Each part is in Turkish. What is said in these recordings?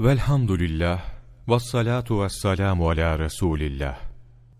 Velhamdülillah, vessalatu vesselamu ala Resulillah.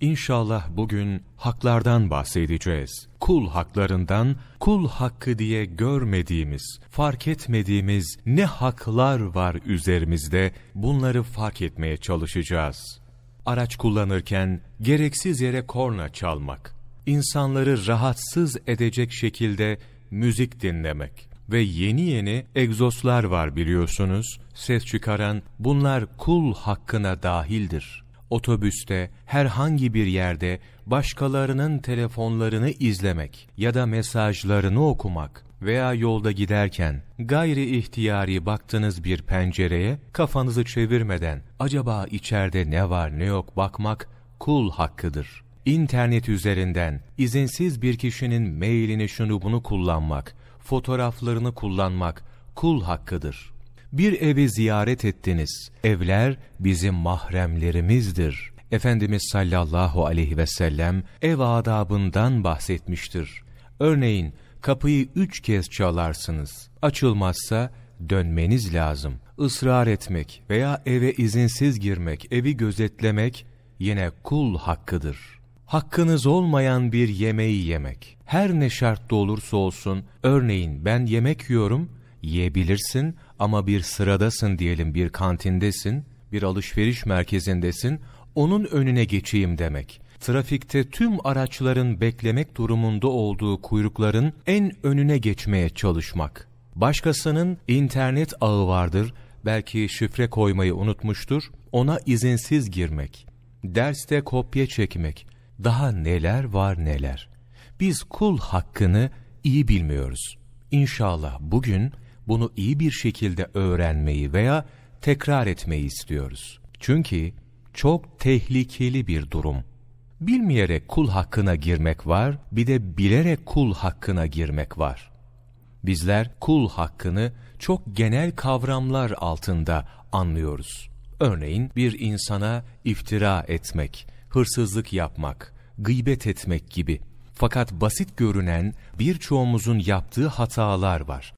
İnşallah bugün haklardan bahsedeceğiz. Kul haklarından, kul hakkı diye görmediğimiz, fark etmediğimiz ne haklar var üzerimizde bunları fark etmeye çalışacağız. Araç kullanırken gereksiz yere korna çalmak, insanları rahatsız edecek şekilde müzik dinlemek ve yeni yeni egzoslar var biliyorsunuz, ses çıkaran bunlar kul hakkına dahildir. Otobüste, herhangi bir yerde başkalarının telefonlarını izlemek ya da mesajlarını okumak veya yolda giderken gayri ihtiyari baktığınız bir pencereye kafanızı çevirmeden acaba içeride ne var ne yok bakmak kul hakkıdır. İnternet üzerinden izinsiz bir kişinin mailini şunu bunu kullanmak, fotoğraflarını kullanmak kul hakkıdır. Bir evi ziyaret ettiniz. Evler bizim mahremlerimizdir. Efendimiz sallallahu aleyhi ve sellem ev adabından bahsetmiştir. Örneğin kapıyı üç kez çalarsınız. Açılmazsa dönmeniz lazım. Israr etmek veya eve izinsiz girmek, evi gözetlemek yine kul hakkıdır. Hakkınız olmayan bir yemeği yemek. Her ne şartta olursa olsun, örneğin ben yemek yiyorum, yiyebilirsin ama bir sıradasın diyelim bir kantindesin, bir alışveriş merkezindesin, onun önüne geçeyim demek. Trafikte tüm araçların beklemek durumunda olduğu kuyrukların en önüne geçmeye çalışmak. Başkasının internet ağı vardır, belki şifre koymayı unutmuştur, ona izinsiz girmek. Derste kopya çekmek. Daha neler var neler. Biz kul hakkını iyi bilmiyoruz. İnşallah bugün bunu iyi bir şekilde öğrenmeyi veya tekrar etmeyi istiyoruz. Çünkü çok tehlikeli bir durum. Bilmeyerek kul hakkına girmek var, bir de bilerek kul hakkına girmek var. Bizler kul hakkını çok genel kavramlar altında anlıyoruz. Örneğin bir insana iftira etmek, hırsızlık yapmak, gıybet etmek gibi. Fakat basit görünen birçoğumuzun yaptığı hatalar var.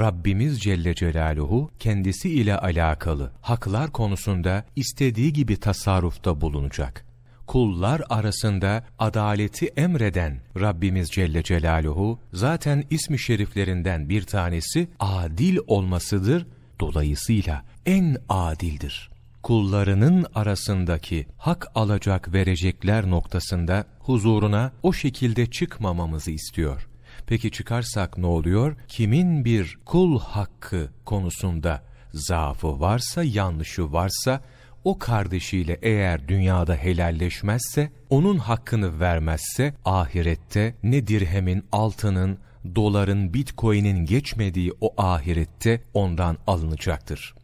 Rabbimiz Celle Celaluhu kendisi ile alakalı haklar konusunda istediği gibi tasarrufta bulunacak. Kullar arasında adaleti emreden Rabbimiz Celle Celaluhu zaten ismi şeriflerinden bir tanesi adil olmasıdır. Dolayısıyla en adildir. Kullarının arasındaki hak alacak verecekler noktasında huzuruna o şekilde çıkmamamızı istiyor. Peki çıkarsak ne oluyor? Kimin bir kul hakkı konusunda zaafı varsa, yanlışı varsa, o kardeşiyle eğer dünyada helalleşmezse, onun hakkını vermezse, ahirette ne dirhemin, altının, doların, bitcoin'in geçmediği o ahirette ondan alınacaktır.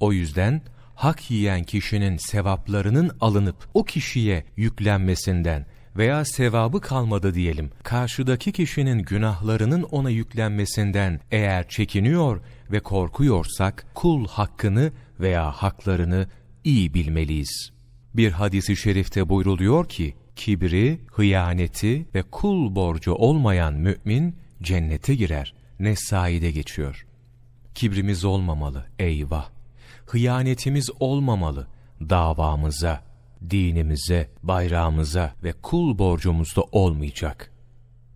O yüzden hak yiyen kişinin sevaplarının alınıp o kişiye yüklenmesinden veya sevabı kalmadı diyelim, karşıdaki kişinin günahlarının ona yüklenmesinden eğer çekiniyor ve korkuyorsak, kul hakkını veya haklarını iyi bilmeliyiz. Bir hadisi şerifte buyruluyor ki, kibri, hıyaneti ve kul borcu olmayan mümin cennete girer. Nesai'de geçiyor. Kibrimiz olmamalı, eyvah. Hıyanetimiz olmamalı, davamıza, dinimize, bayrağımıza ve kul borcumuzda olmayacak.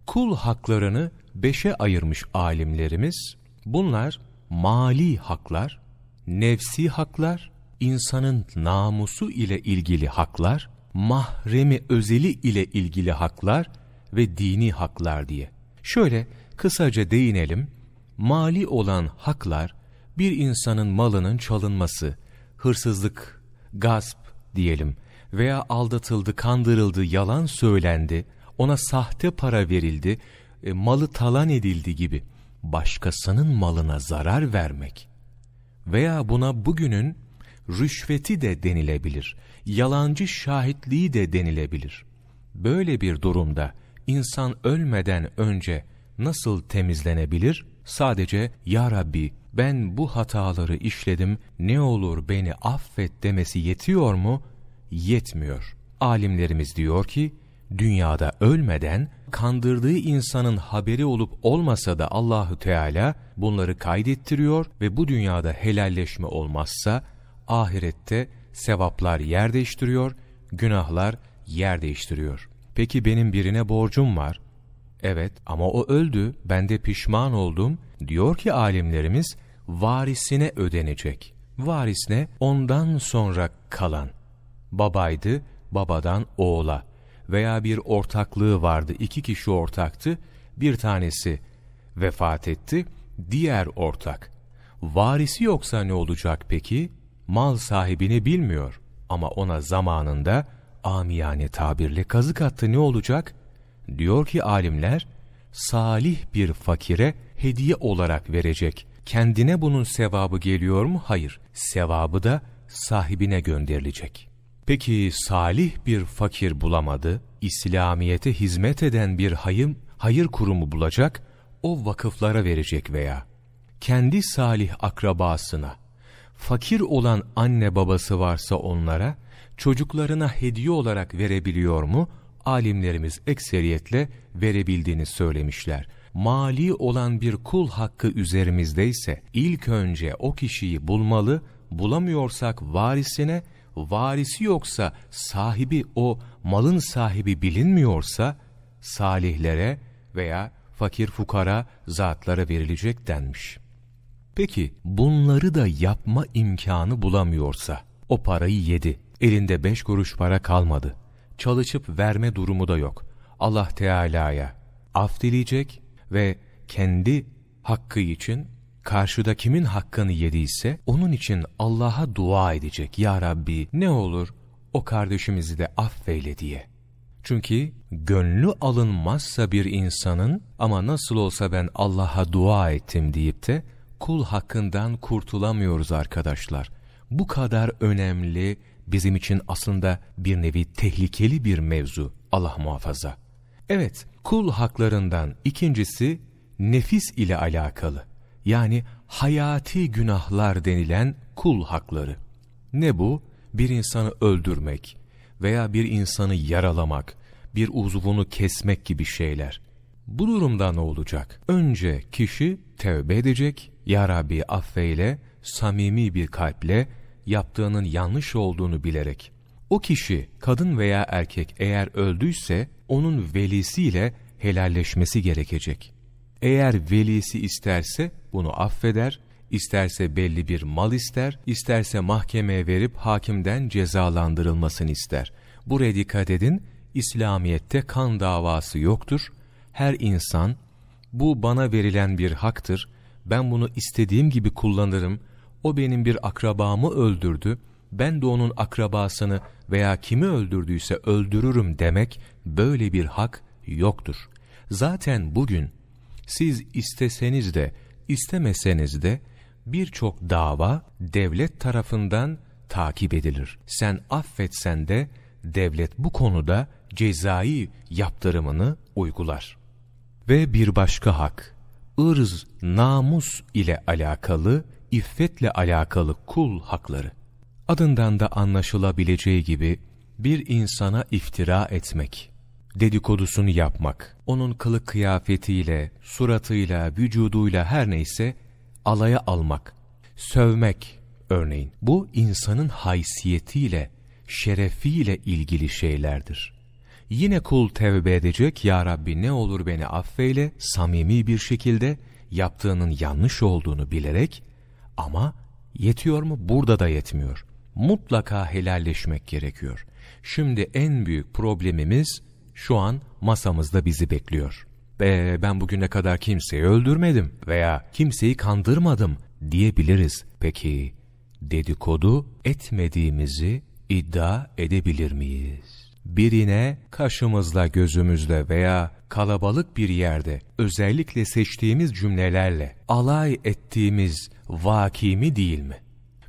Kul haklarını beşe ayırmış alimlerimiz, bunlar mali haklar, nefsi haklar, insanın namusu ile ilgili haklar, mahremi özeli ile ilgili haklar ve dini haklar diye. Şöyle kısaca değinelim, mali olan haklar, bir insanın malının çalınması, hırsızlık, gasp diyelim veya aldatıldı, kandırıldı, yalan söylendi, ona sahte para verildi, e, malı talan edildi gibi başkasının malına zarar vermek veya buna bugünün rüşveti de denilebilir, yalancı şahitliği de denilebilir. Böyle bir durumda insan ölmeden önce nasıl temizlenebilir? Sadece Ya Rabbi ben bu hataları işledim ne olur beni affet demesi yetiyor mu? Yetmiyor. Alimlerimiz diyor ki dünyada ölmeden kandırdığı insanın haberi olup olmasa da Allahü Teala bunları kaydettiriyor ve bu dünyada helalleşme olmazsa ahirette sevaplar yer değiştiriyor, günahlar yer değiştiriyor. Peki benim birine borcum var. Evet ama o öldü, ben de pişman oldum. Diyor ki alimlerimiz, varisine ödenecek. Varis ne? Ondan sonra kalan. Babaydı, babadan oğula. Veya bir ortaklığı vardı, iki kişi ortaktı. Bir tanesi vefat etti, diğer ortak. Varisi yoksa ne olacak peki? Mal sahibini bilmiyor ama ona zamanında amiyane tabirle kazık attı ne olacak? Diyor ki alimler, salih bir fakire hediye olarak verecek. Kendine bunun sevabı geliyor mu? Hayır. Sevabı da sahibine gönderilecek. Peki salih bir fakir bulamadı, İslamiyete hizmet eden bir hayım, hayır kurumu bulacak, o vakıflara verecek veya kendi salih akrabasına, fakir olan anne babası varsa onlara, çocuklarına hediye olarak verebiliyor mu? Alimlerimiz ekseriyetle verebildiğini söylemişler. Mali olan bir kul hakkı üzerimizdeyse ilk önce o kişiyi bulmalı, bulamıyorsak varisine, varisi yoksa sahibi o malın sahibi bilinmiyorsa salihlere veya fakir fukara zatlara verilecek denmiş. Peki bunları da yapma imkanı bulamıyorsa o parayı yedi. Elinde beş kuruş para kalmadı. Çalışıp verme durumu da yok. Allah Teala'ya af dileyecek ve kendi hakkı için karşıda kimin hakkını yediyse onun için Allah'a dua edecek. Ya Rabbi ne olur o kardeşimizi de affeyle diye. Çünkü gönlü alınmazsa bir insanın ama nasıl olsa ben Allah'a dua ettim deyip de kul hakkından kurtulamıyoruz arkadaşlar. Bu kadar önemli, bizim için aslında bir nevi tehlikeli bir mevzu. Allah muhafaza. Evet, kul haklarından ikincisi nefis ile alakalı. Yani hayati günahlar denilen kul hakları. Ne bu? Bir insanı öldürmek veya bir insanı yaralamak, bir uzvunu kesmek gibi şeyler. Bu durumda ne olacak? Önce kişi tevbe edecek, Ya Rabbi affeyle, samimi bir kalple, yaptığının yanlış olduğunu bilerek. O kişi, kadın veya erkek eğer öldüyse, onun velisiyle helalleşmesi gerekecek. Eğer velisi isterse bunu affeder, isterse belli bir mal ister, isterse mahkemeye verip hakimden cezalandırılmasını ister. Buraya dikkat edin, İslamiyet'te kan davası yoktur. Her insan, bu bana verilen bir haktır, ben bunu istediğim gibi kullanırım, o benim bir akrabamı öldürdü, ben de onun akrabasını veya kimi öldürdüyse öldürürüm demek böyle bir hak yoktur. Zaten bugün siz isteseniz de istemeseniz de birçok dava devlet tarafından takip edilir. Sen affetsen de devlet bu konuda cezai yaptırımını uygular. Ve bir başka hak, ırz, namus ile alakalı, iffetle alakalı kul hakları. Adından da anlaşılabileceği gibi bir insana iftira etmek, dedikodusunu yapmak, onun kılık kıyafetiyle, suratıyla, vücuduyla her neyse alaya almak, sövmek örneğin. Bu insanın haysiyetiyle, şerefiyle ilgili şeylerdir. Yine kul tevbe edecek, Ya Rabbi ne olur beni affeyle, samimi bir şekilde yaptığının yanlış olduğunu bilerek ama yetiyor mu? Burada da yetmiyor. Mutlaka helalleşmek gerekiyor. Şimdi en büyük problemimiz şu an masamızda bizi bekliyor. Ve ben bugüne kadar kimseyi öldürmedim veya kimseyi kandırmadım diyebiliriz. Peki dedikodu etmediğimizi iddia edebilir miyiz? Birine kaşımızla gözümüzle veya kalabalık bir yerde özellikle seçtiğimiz cümlelerle alay ettiğimiz vaki mi değil mi?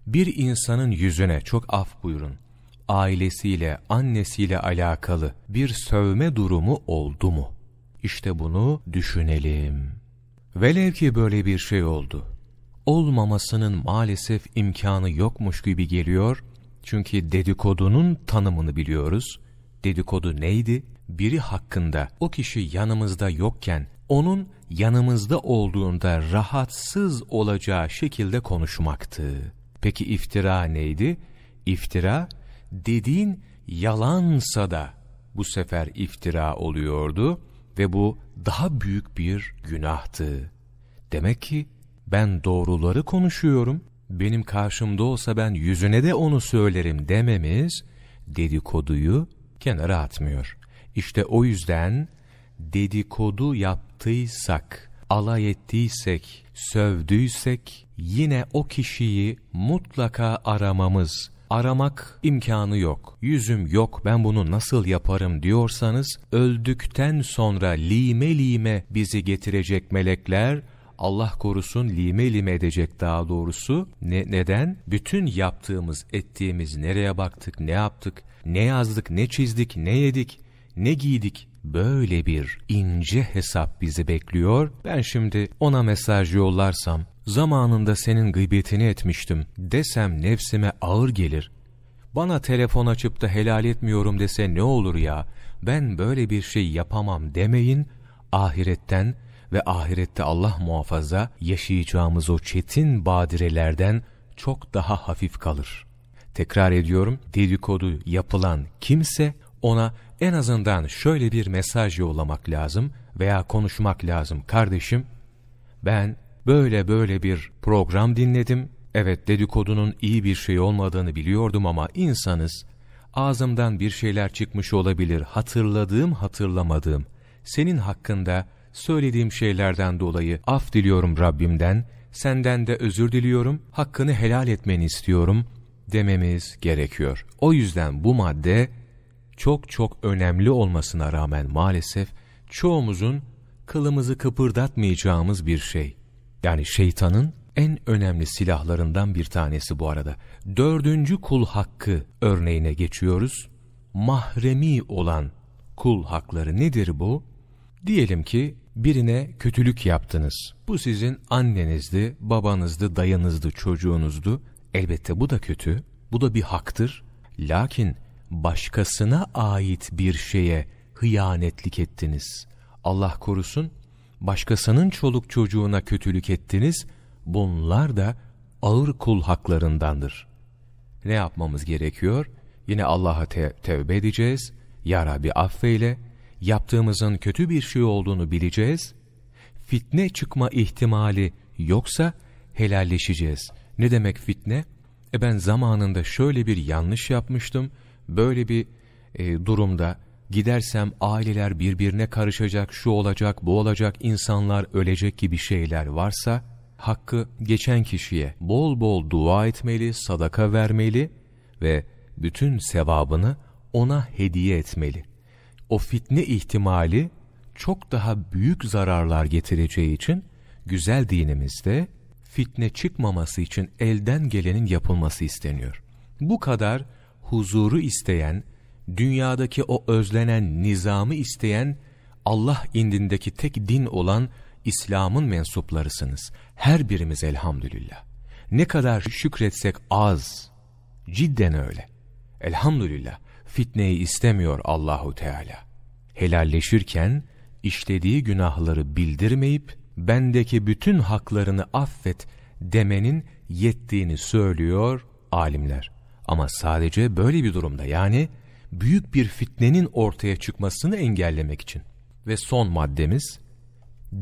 Bir insanın yüzüne çok af buyurun ailesiyle, annesiyle alakalı bir sövme durumu oldu mu? İşte bunu düşünelim. Velev ki böyle bir şey oldu. Olmamasının maalesef imkanı yokmuş gibi geliyor. Çünkü dedikodunun tanımını biliyoruz. Dedikodu neydi? Biri hakkında o kişi yanımızda yokken onun yanımızda olduğunda rahatsız olacağı şekilde konuşmaktı. Peki iftira neydi? İftira, dediğin yalansa da bu sefer iftira oluyordu ve bu daha büyük bir günahtı. Demek ki ben doğruları konuşuyorum, benim karşımda olsa ben yüzüne de onu söylerim dememiz dedikoduyu kenara atmıyor. İşte o yüzden dedikodu yaptıysak, alay ettiysek, sövdüysek yine o kişiyi mutlaka aramamız, aramak imkanı yok. Yüzüm yok ben bunu nasıl yaparım diyorsanız öldükten sonra lime lime bizi getirecek melekler Allah korusun lime lime edecek daha doğrusu. Ne, neden? Bütün yaptığımız, ettiğimiz, nereye baktık, ne yaptık, ne yazdık, ne çizdik, ne yedik, ne giydik, böyle bir ince hesap bizi bekliyor. Ben şimdi ona mesaj yollarsam, zamanında senin gıybetini etmiştim desem nefsime ağır gelir. Bana telefon açıp da helal etmiyorum dese ne olur ya, ben böyle bir şey yapamam demeyin, ahiretten ve ahirette Allah muhafaza yaşayacağımız o çetin badirelerden çok daha hafif kalır. Tekrar ediyorum, dedikodu yapılan kimse ona en azından şöyle bir mesaj yollamak lazım veya konuşmak lazım. Kardeşim, ben böyle böyle bir program dinledim. Evet dedikodunun iyi bir şey olmadığını biliyordum ama insanız. Ağzımdan bir şeyler çıkmış olabilir. Hatırladığım hatırlamadığım. Senin hakkında söylediğim şeylerden dolayı af diliyorum Rabbimden. Senden de özür diliyorum. Hakkını helal etmeni istiyorum dememiz gerekiyor. O yüzden bu madde çok çok önemli olmasına rağmen maalesef çoğumuzun kılımızı kıpırdatmayacağımız bir şey. Yani şeytanın en önemli silahlarından bir tanesi bu arada. Dördüncü kul hakkı örneğine geçiyoruz. Mahremi olan kul hakları nedir bu? Diyelim ki birine kötülük yaptınız. Bu sizin annenizdi, babanızdı, dayınızdı, çocuğunuzdu. Elbette bu da kötü, bu da bir haktır. Lakin başkasına ait bir şeye hıyanetlik ettiniz. Allah korusun, başkasının çoluk çocuğuna kötülük ettiniz, bunlar da ağır kul haklarındandır. Ne yapmamız gerekiyor? Yine Allah'a te tevbe edeceğiz. Ya Rabbi affeyle, yaptığımızın kötü bir şey olduğunu bileceğiz. Fitne çıkma ihtimali yoksa helalleşeceğiz. Ne demek fitne? E ben zamanında şöyle bir yanlış yapmıştım, böyle bir e, durumda gidersem aileler birbirine karışacak, şu olacak, bu olacak, insanlar ölecek gibi şeyler varsa, hakkı geçen kişiye bol bol dua etmeli, sadaka vermeli ve bütün sevabını ona hediye etmeli. O fitne ihtimali çok daha büyük zararlar getireceği için güzel dinimizde fitne çıkmaması için elden gelenin yapılması isteniyor. Bu kadar huzuru isteyen, dünyadaki o özlenen nizamı isteyen, Allah indindeki tek din olan İslam'ın mensuplarısınız. Her birimiz elhamdülillah. Ne kadar şükretsek az. Cidden öyle. Elhamdülillah. Fitneyi istemiyor Allahu Teala. Helalleşirken işlediği günahları bildirmeyip bendeki bütün haklarını affet demenin yettiğini söylüyor alimler. Ama sadece böyle bir durumda yani büyük bir fitnenin ortaya çıkmasını engellemek için. Ve son maddemiz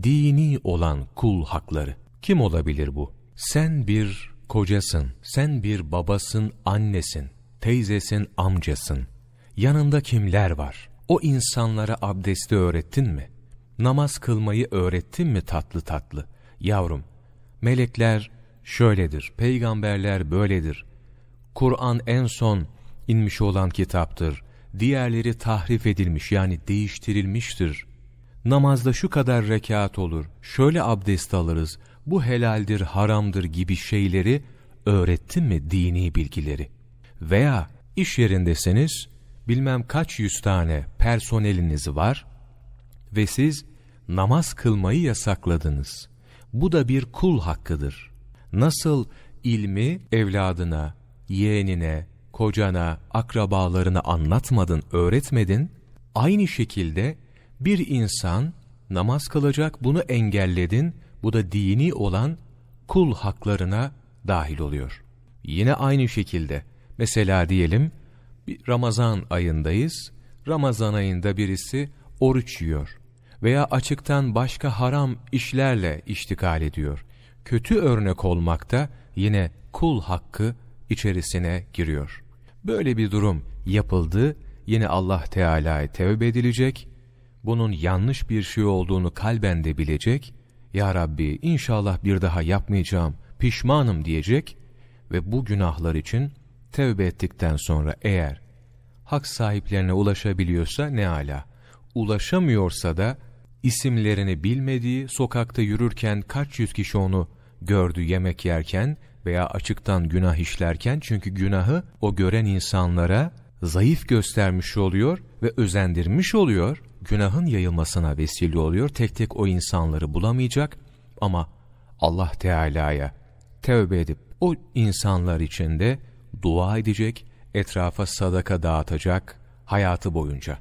dini olan kul hakları. Kim olabilir bu? Sen bir kocasın, sen bir babasın, annesin, teyzesin, amcasın. Yanında kimler var? O insanlara abdesti öğrettin mi? Namaz kılmayı öğrettin mi tatlı tatlı? Yavrum, melekler şöyledir, peygamberler böyledir. Kur'an en son inmiş olan kitaptır. Diğerleri tahrif edilmiş yani değiştirilmiştir. Namazda şu kadar rekat olur, şöyle abdest alırız, bu helaldir, haramdır gibi şeyleri öğrettin mi dini bilgileri? Veya iş yerindesiniz, bilmem kaç yüz tane personeliniz var ve siz namaz kılmayı yasakladınız. Bu da bir kul hakkıdır. Nasıl ilmi evladına, yeğenine, kocana, akrabalarına anlatmadın, öğretmedin, aynı şekilde bir insan namaz kılacak, bunu engelledin, bu da dini olan kul haklarına dahil oluyor. Yine aynı şekilde, mesela diyelim, bir Ramazan ayındayız, Ramazan ayında birisi oruç yiyor veya açıktan başka haram işlerle iştikal ediyor. Kötü örnek olmakta yine kul hakkı içerisine giriyor. Böyle bir durum yapıldı, yine Allah Teala'ya tevbe edilecek, bunun yanlış bir şey olduğunu kalben de bilecek, Ya Rabbi inşallah bir daha yapmayacağım, pişmanım diyecek ve bu günahlar için tevbe ettikten sonra eğer hak sahiplerine ulaşabiliyorsa ne ala, ulaşamıyorsa da isimlerini bilmediği, sokakta yürürken kaç yüz kişi onu gördü yemek yerken veya açıktan günah işlerken çünkü günahı o gören insanlara zayıf göstermiş oluyor ve özendirmiş oluyor. Günahın yayılmasına vesile oluyor. Tek tek o insanları bulamayacak ama Allah Teala'ya tevbe edip o insanlar için de dua edecek, etrafa sadaka dağıtacak hayatı boyunca.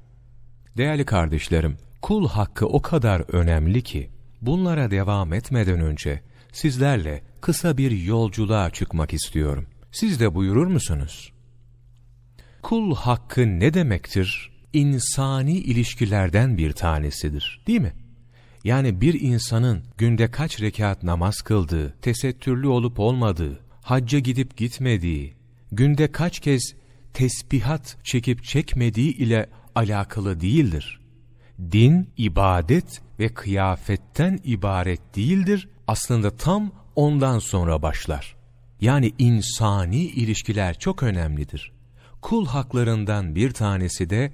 Değerli kardeşlerim, kul hakkı o kadar önemli ki bunlara devam etmeden önce sizlerle kısa bir yolculuğa çıkmak istiyorum. Siz de buyurur musunuz? Kul hakkı ne demektir? İnsani ilişkilerden bir tanesidir, değil mi? Yani bir insanın günde kaç rekat namaz kıldığı, tesettürlü olup olmadığı, hacca gidip gitmediği, günde kaç kez tesbihat çekip çekmediği ile alakalı değildir. Din, ibadet ve kıyafetten ibaret değildir, aslında tam ondan sonra başlar. Yani insani ilişkiler çok önemlidir. Kul haklarından bir tanesi de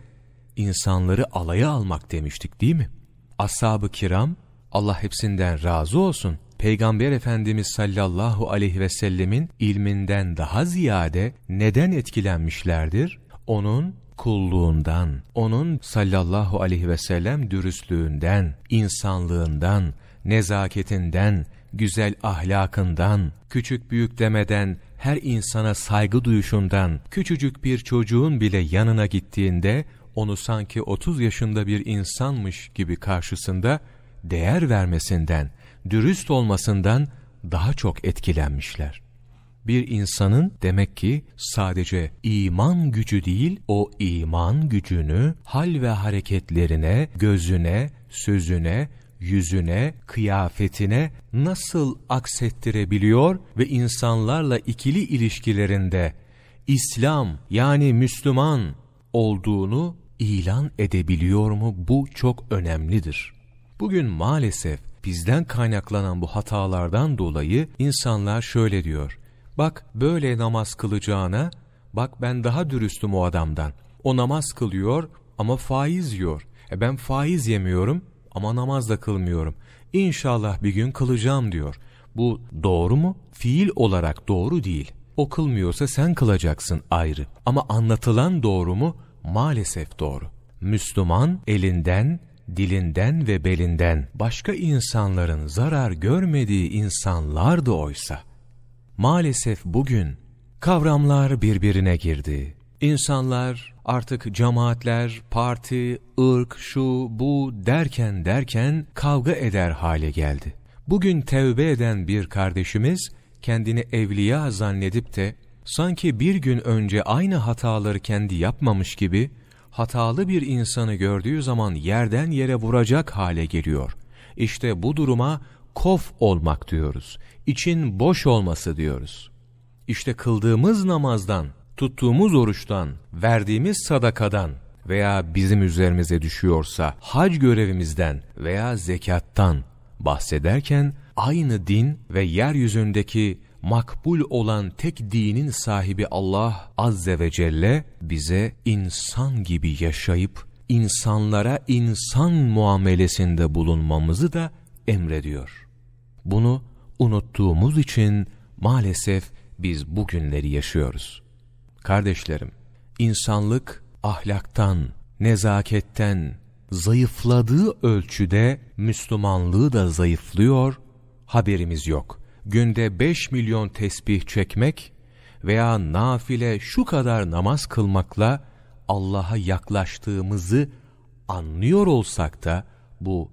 insanları alaya almak demiştik değil mi? Ashab-ı kiram, Allah hepsinden razı olsun, Peygamber Efendimiz sallallahu aleyhi ve sellemin ilminden daha ziyade neden etkilenmişlerdir? Onun kulluğundan, onun sallallahu aleyhi ve sellem dürüstlüğünden, insanlığından, nezaketinden, güzel ahlakından, küçük büyük demeden her insana saygı duyuşundan, küçücük bir çocuğun bile yanına gittiğinde onu sanki 30 yaşında bir insanmış gibi karşısında değer vermesinden, dürüst olmasından daha çok etkilenmişler. Bir insanın demek ki sadece iman gücü değil, o iman gücünü hal ve hareketlerine, gözüne, sözüne, yüzüne, kıyafetine nasıl aksettirebiliyor ve insanlarla ikili ilişkilerinde İslam yani Müslüman olduğunu ilan edebiliyor mu? Bu çok önemlidir. Bugün maalesef bizden kaynaklanan bu hatalardan dolayı insanlar şöyle diyor. Bak böyle namaz kılacağına, bak ben daha dürüstüm o adamdan. O namaz kılıyor ama faiz yiyor. E ben faiz yemiyorum ama namaz da kılmıyorum. İnşallah bir gün kılacağım diyor. Bu doğru mu? Fiil olarak doğru değil. O kılmıyorsa sen kılacaksın ayrı. Ama anlatılan doğru mu? Maalesef doğru. Müslüman elinden, dilinden ve belinden başka insanların zarar görmediği insanlardı oysa. Maalesef bugün kavramlar birbirine girdi. İnsanlar artık cemaatler, parti, ırk, şu, bu derken derken kavga eder hale geldi. Bugün tevbe eden bir kardeşimiz kendini evliya zannedip de sanki bir gün önce aynı hataları kendi yapmamış gibi hatalı bir insanı gördüğü zaman yerden yere vuracak hale geliyor. İşte bu duruma kof olmak diyoruz. İçin boş olması diyoruz. İşte kıldığımız namazdan, tuttuğumuz oruçtan, verdiğimiz sadakadan veya bizim üzerimize düşüyorsa hac görevimizden veya zekattan bahsederken aynı din ve yeryüzündeki makbul olan tek dinin sahibi Allah Azze ve Celle bize insan gibi yaşayıp insanlara insan muamelesinde bulunmamızı da emrediyor. Bunu unuttuğumuz için maalesef biz bugünleri yaşıyoruz. Kardeşlerim, insanlık ahlaktan, nezaketten zayıfladığı ölçüde Müslümanlığı da zayıflıyor, haberimiz yok. Günde 5 milyon tesbih çekmek veya nafile şu kadar namaz kılmakla Allah'a yaklaştığımızı anlıyor olsak da bu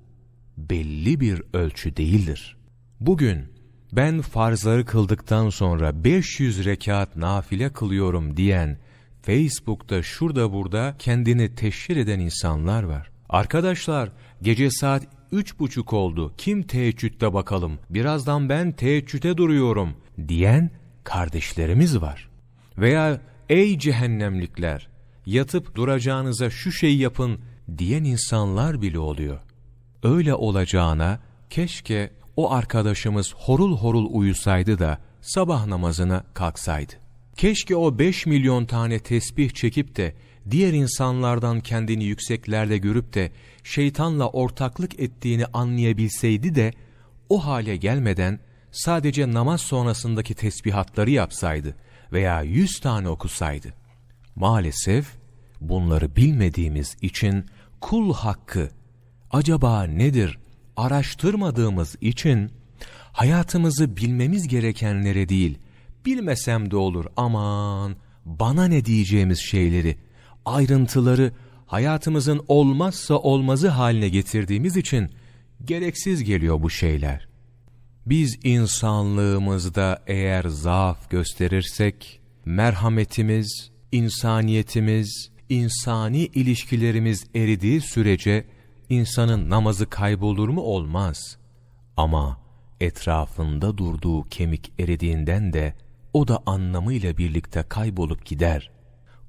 belli bir ölçü değildir. Bugün ben farzları kıldıktan sonra 500 rekat nafile kılıyorum diyen, Facebook'ta şurada burada kendini teşhir eden insanlar var. Arkadaşlar gece saat üç buçuk oldu kim teheccüde bakalım birazdan ben teheccüde duruyorum diyen kardeşlerimiz var. Veya ey cehennemlikler yatıp duracağınıza şu şeyi yapın diyen insanlar bile oluyor. Öyle olacağına keşke o arkadaşımız horul horul uyusaydı da sabah namazına kalksaydı. Keşke o beş milyon tane tesbih çekip de diğer insanlardan kendini yükseklerde görüp de şeytanla ortaklık ettiğini anlayabilseydi de o hale gelmeden sadece namaz sonrasındaki tesbihatları yapsaydı veya yüz tane okusaydı. Maalesef bunları bilmediğimiz için kul hakkı acaba nedir araştırmadığımız için hayatımızı bilmemiz gerekenlere değil, bilmesem de olur aman bana ne diyeceğimiz şeyleri, ayrıntıları hayatımızın olmazsa olmazı haline getirdiğimiz için gereksiz geliyor bu şeyler. Biz insanlığımızda eğer zaaf gösterirsek, merhametimiz, insaniyetimiz, insani ilişkilerimiz eridiği sürece insanın namazı kaybolur mu olmaz. Ama etrafında durduğu kemik eridiğinden de o da anlamıyla birlikte kaybolup gider.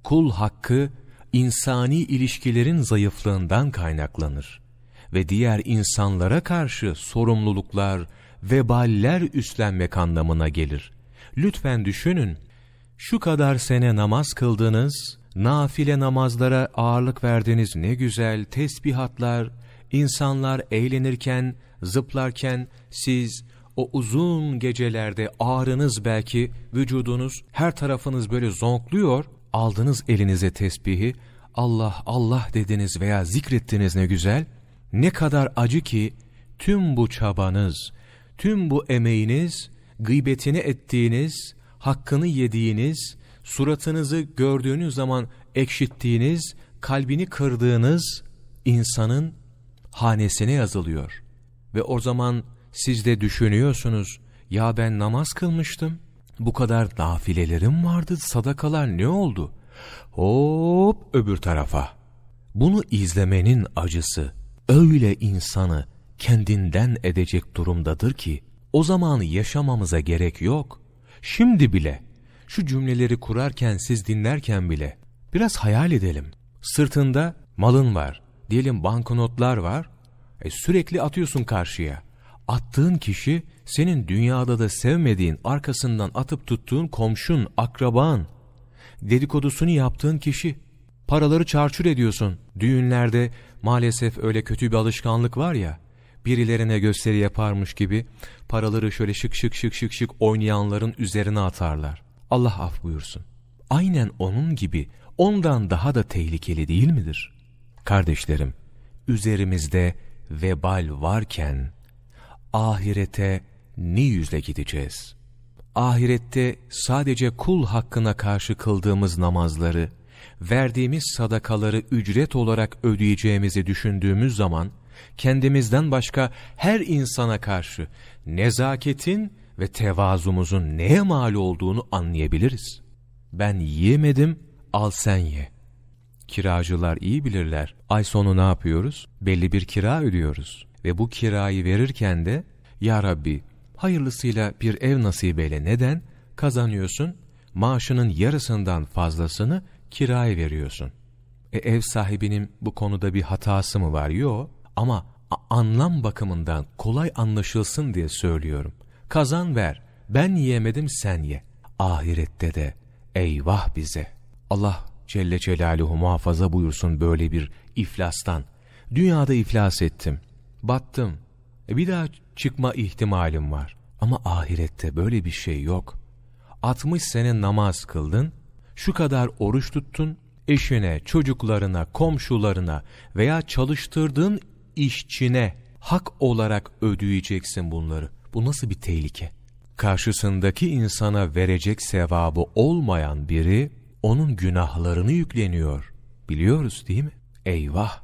Kul hakkı insani ilişkilerin zayıflığından kaynaklanır ve diğer insanlara karşı sorumluluklar, veballer üstlenmek anlamına gelir. Lütfen düşünün, şu kadar sene namaz kıldınız, nafile namazlara ağırlık verdiniz ne güzel, tesbihatlar, insanlar eğlenirken, zıplarken siz o uzun gecelerde ağrınız belki, vücudunuz, her tarafınız böyle zonkluyor, aldınız elinize tesbihi, Allah Allah dediniz veya zikrettiniz ne güzel, ne kadar acı ki tüm bu çabanız, tüm bu emeğiniz, gıybetini ettiğiniz, hakkını yediğiniz, suratınızı gördüğünüz zaman ekşittiğiniz, kalbini kırdığınız insanın hanesine yazılıyor. Ve o zaman siz de düşünüyorsunuz, ya ben namaz kılmıştım, bu kadar nafilelerim vardı, sadakalar ne oldu? Hop öbür tarafa. Bunu izlemenin acısı öyle insanı kendinden edecek durumdadır ki, o zamanı yaşamamıza gerek yok. Şimdi bile, şu cümleleri kurarken siz dinlerken bile, biraz hayal edelim. Sırtında malın var, diyelim banknotlar var, e sürekli atıyorsun karşıya. Attığın kişi senin dünyada da sevmediğin, arkasından atıp tuttuğun komşun, akraban, dedikodusunu yaptığın kişi. Paraları çarçur ediyorsun. Düğünlerde maalesef öyle kötü bir alışkanlık var ya, birilerine gösteri yaparmış gibi paraları şöyle şık şık şık şık şık oynayanların üzerine atarlar. Allah af buyursun. Aynen onun gibi ondan daha da tehlikeli değil midir? Kardeşlerim, üzerimizde vebal varken ahirete ne yüzle gideceğiz? Ahirette sadece kul hakkına karşı kıldığımız namazları, verdiğimiz sadakaları ücret olarak ödeyeceğimizi düşündüğümüz zaman, kendimizden başka her insana karşı nezaketin ve tevazumuzun neye mal olduğunu anlayabiliriz. Ben yiyemedim, al sen ye. Kiracılar iyi bilirler. Ay sonu ne yapıyoruz? Belli bir kira ödüyoruz. Ve bu kirayı verirken de, Ya Rabbi, hayırlısıyla bir ev nasibeyle neden? Kazanıyorsun, maaşının yarısından fazlasını kiraya veriyorsun. E ev sahibinin bu konuda bir hatası mı var? Yok. Ama anlam bakımından kolay anlaşılsın diye söylüyorum. Kazan ver, ben yiyemedim sen ye. Ahirette de eyvah bize. Allah Celle Celaluhu muhafaza buyursun böyle bir iflastan. Dünyada iflas ettim, battım. E bir daha çıkma ihtimalim var. Ama ahirette böyle bir şey yok. 60 sene namaz kıldın, şu kadar oruç tuttun, eşine, çocuklarına, komşularına veya çalıştırdığın işçine hak olarak ödeyeceksin bunları. Bu nasıl bir tehlike? Karşısındaki insana verecek sevabı olmayan biri onun günahlarını yükleniyor. Biliyoruz değil mi? Eyvah!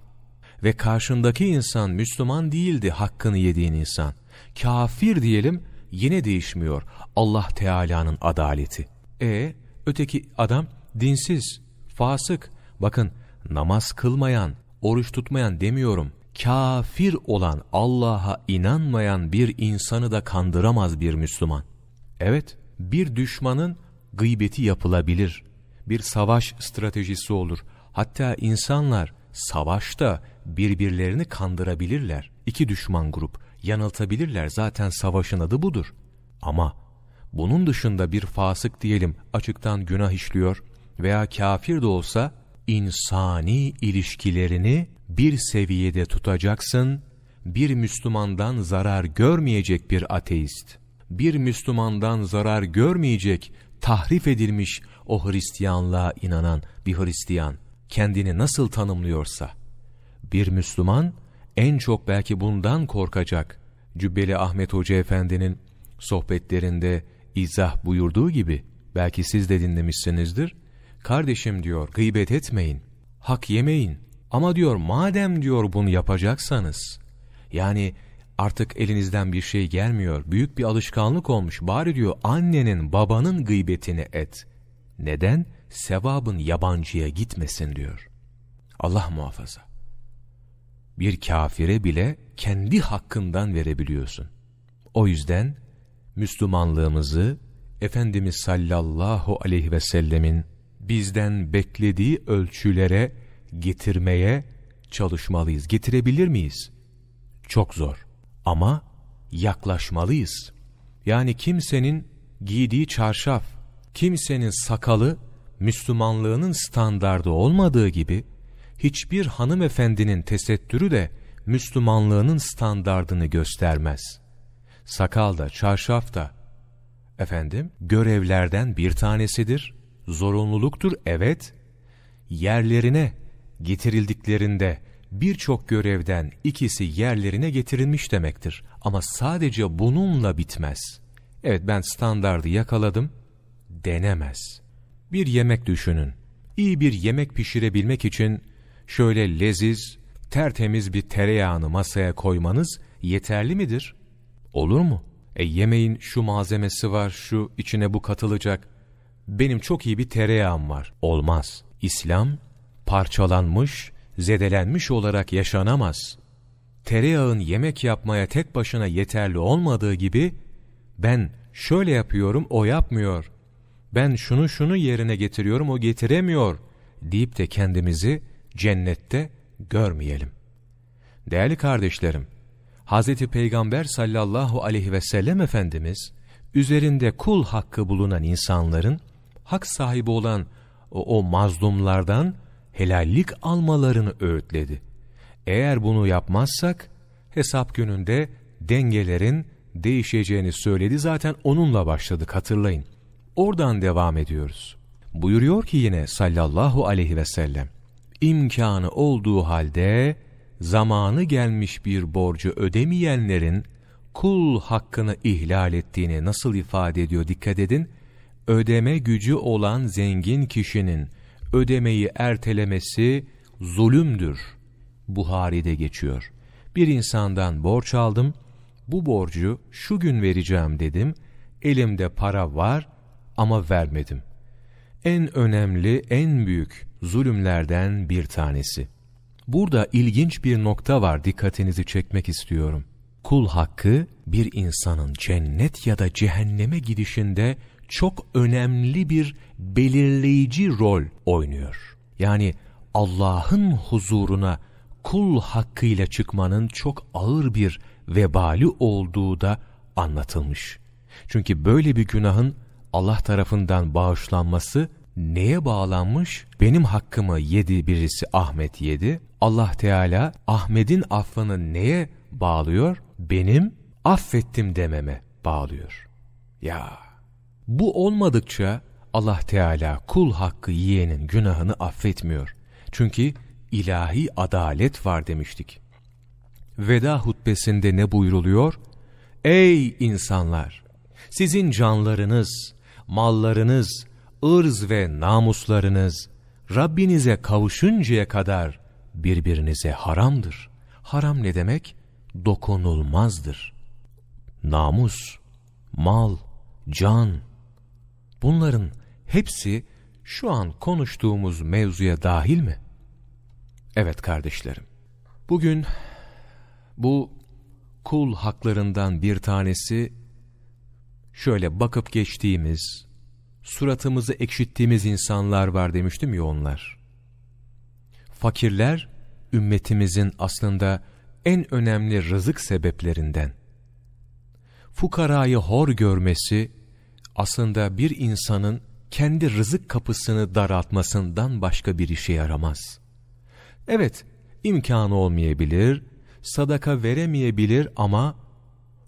Ve karşındaki insan Müslüman değildi hakkını yediğin insan. Kafir diyelim yine değişmiyor Allah Teala'nın adaleti. E öteki adam dinsiz, fasık. Bakın namaz kılmayan, oruç tutmayan demiyorum. Kafir olan, Allah'a inanmayan bir insanı da kandıramaz bir Müslüman. Evet, bir düşmanın gıybeti yapılabilir. Bir savaş stratejisi olur. Hatta insanlar savaşta birbirlerini kandırabilirler. İki düşman grup yanıltabilirler. Zaten savaşın adı budur. Ama bunun dışında bir fasık diyelim açıktan günah işliyor veya kafir de olsa insani ilişkilerini bir seviyede tutacaksın, bir Müslümandan zarar görmeyecek bir ateist, bir Müslümandan zarar görmeyecek tahrif edilmiş o Hristiyanlığa inanan bir Hristiyan kendini nasıl tanımlıyorsa, bir Müslüman en çok belki bundan korkacak. Cübbeli Ahmet Hoca Efendi'nin sohbetlerinde izah buyurduğu gibi, belki siz de dinlemişsinizdir, kardeşim diyor gıybet etmeyin, hak yemeyin ama diyor madem diyor bunu yapacaksanız, yani artık elinizden bir şey gelmiyor, büyük bir alışkanlık olmuş, bari diyor annenin babanın gıybetini et. Neden? Sevabın yabancıya gitmesin diyor. Allah muhafaza. Bir kafire bile kendi hakkından verebiliyorsun. O yüzden Müslümanlığımızı Efendimiz sallallahu aleyhi ve sellemin bizden beklediği ölçülere getirmeye çalışmalıyız. Getirebilir miyiz? Çok zor. Ama yaklaşmalıyız. Yani kimsenin giydiği çarşaf, kimsenin sakalı Müslümanlığının standardı olmadığı gibi hiçbir hanımefendinin tesettürü de Müslümanlığının standardını göstermez. Sakal da, çarşaf da, efendim, görevlerden bir tanesidir, zorunluluktur, evet, yerlerine getirildiklerinde birçok görevden ikisi yerlerine getirilmiş demektir. Ama sadece bununla bitmez. Evet ben standardı yakaladım, denemez. Bir yemek düşünün. İyi bir yemek pişirebilmek için şöyle leziz, tertemiz bir tereyağını masaya koymanız yeterli midir? Olur mu? E yemeğin şu malzemesi var, şu içine bu katılacak. Benim çok iyi bir tereyağım var. Olmaz. İslam parçalanmış, zedelenmiş olarak yaşanamaz. Tereyağın yemek yapmaya tek başına yeterli olmadığı gibi ben şöyle yapıyorum o yapmıyor. Ben şunu şunu yerine getiriyorum o getiremiyor deyip de kendimizi cennette görmeyelim. Değerli kardeşlerim, Hz. Peygamber sallallahu aleyhi ve sellem Efendimiz, üzerinde kul hakkı bulunan insanların, hak sahibi olan o, o mazlumlardan helallik almalarını öğütledi. Eğer bunu yapmazsak, hesap gününde dengelerin değişeceğini söyledi. Zaten onunla başladık hatırlayın. Oradan devam ediyoruz. Buyuruyor ki yine sallallahu aleyhi ve sellem, imkanı olduğu halde zamanı gelmiş bir borcu ödemeyenlerin kul hakkını ihlal ettiğini nasıl ifade ediyor dikkat edin. Ödeme gücü olan zengin kişinin ödemeyi ertelemesi zulümdür. Buhari'de geçiyor. Bir insandan borç aldım, bu borcu şu gün vereceğim dedim, elimde para var ama vermedim. En önemli, en büyük zulümlerden bir tanesi. Burada ilginç bir nokta var dikkatinizi çekmek istiyorum. Kul hakkı bir insanın cennet ya da cehenneme gidişinde çok önemli bir belirleyici rol oynuyor. Yani Allah'ın huzuruna kul hakkıyla çıkmanın çok ağır bir vebali olduğu da anlatılmış. Çünkü böyle bir günahın Allah tarafından bağışlanması neye bağlanmış? Benim hakkımı yedi birisi Ahmet yedi. Allah Teala Ahmet'in affını neye bağlıyor? Benim affettim dememe bağlıyor. Ya bu olmadıkça Allah Teala kul hakkı yiyenin günahını affetmiyor. Çünkü ilahi adalet var demiştik. Veda hutbesinde ne buyruluyor? Ey insanlar! Sizin canlarınız, mallarınız, ırz ve namuslarınız Rabbinize kavuşuncaya kadar birbirinize haramdır. Haram ne demek? Dokunulmazdır. Namus, mal, can, bunların hepsi şu an konuştuğumuz mevzuya dahil mi? Evet kardeşlerim, bugün bu kul haklarından bir tanesi şöyle bakıp geçtiğimiz, suratımızı ekşittiğimiz insanlar var demiştim ya onlar. Fakirler, ümmetimizin aslında en önemli rızık sebeplerinden. Fukarayı hor görmesi, aslında bir insanın kendi rızık kapısını daraltmasından başka bir işe yaramaz. Evet, imkanı olmayabilir, sadaka veremeyebilir ama